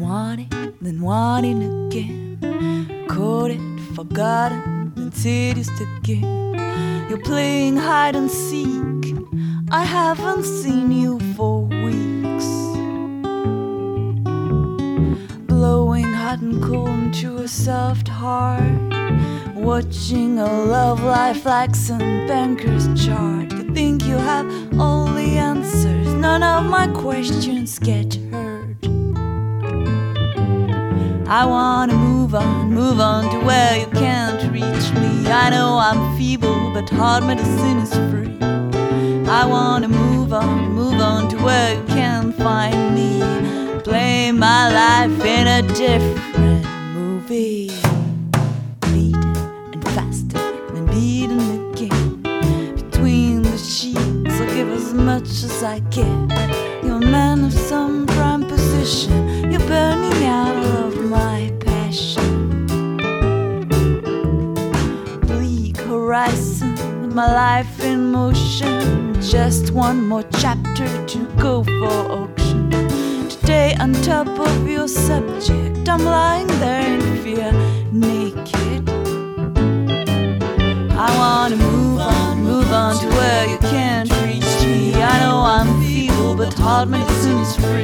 then wanting again. Caught it, forgotten, then seduced again. You're playing hide and seek. I haven't seen you for weeks. Blowing hot and cold into a soft heart. Watching a love life like some banker's chart. You think you have all the answers, none of my questions get I wanna move on, move on to where you can't reach me. I know I'm feeble, but hard medicine is free. I wanna move on, move on to where you can't find me. Play my life in a different movie. Bleeding and fasting and beating again. Between the sheets, I'll give as much as I can. You're a man of some prime position. My life in motion. Just one more chapter to go for auction. Today, on top of your subject, I'm lying there in fear, naked. I wanna move on, move on to where you can't reach me. I know I'm feeble, but hard medicine is free.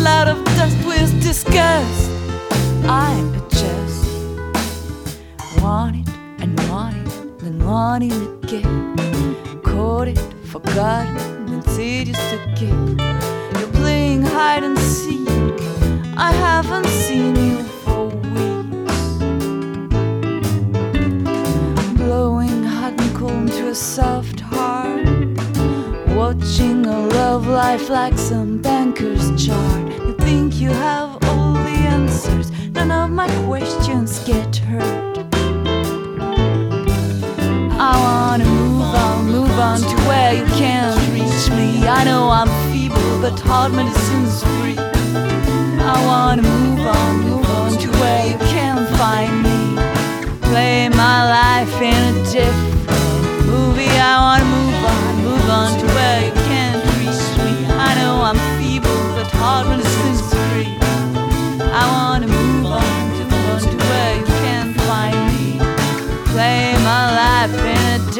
Cloud of dust with disgust? I adjust, want it and want it, then want it again. Caught it, forgotten, and seduced again. You're playing hide and seek. I haven't seen you for weeks. Blowing hot and cold into a soft heart. Watching a love life like some banker's chart. You think you have all the answers, none of my questions get heard. I wanna move on, move on to where you can't reach me. I know I'm feeble, but hard medicine's free. I wanna move on, move on to where you can't find me. Play my life in a different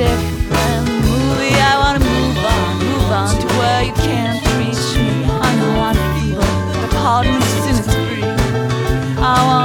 different movie. I wanna move on, move on to where you can't reach me. I know feeble, but hard medicine is free. I wanna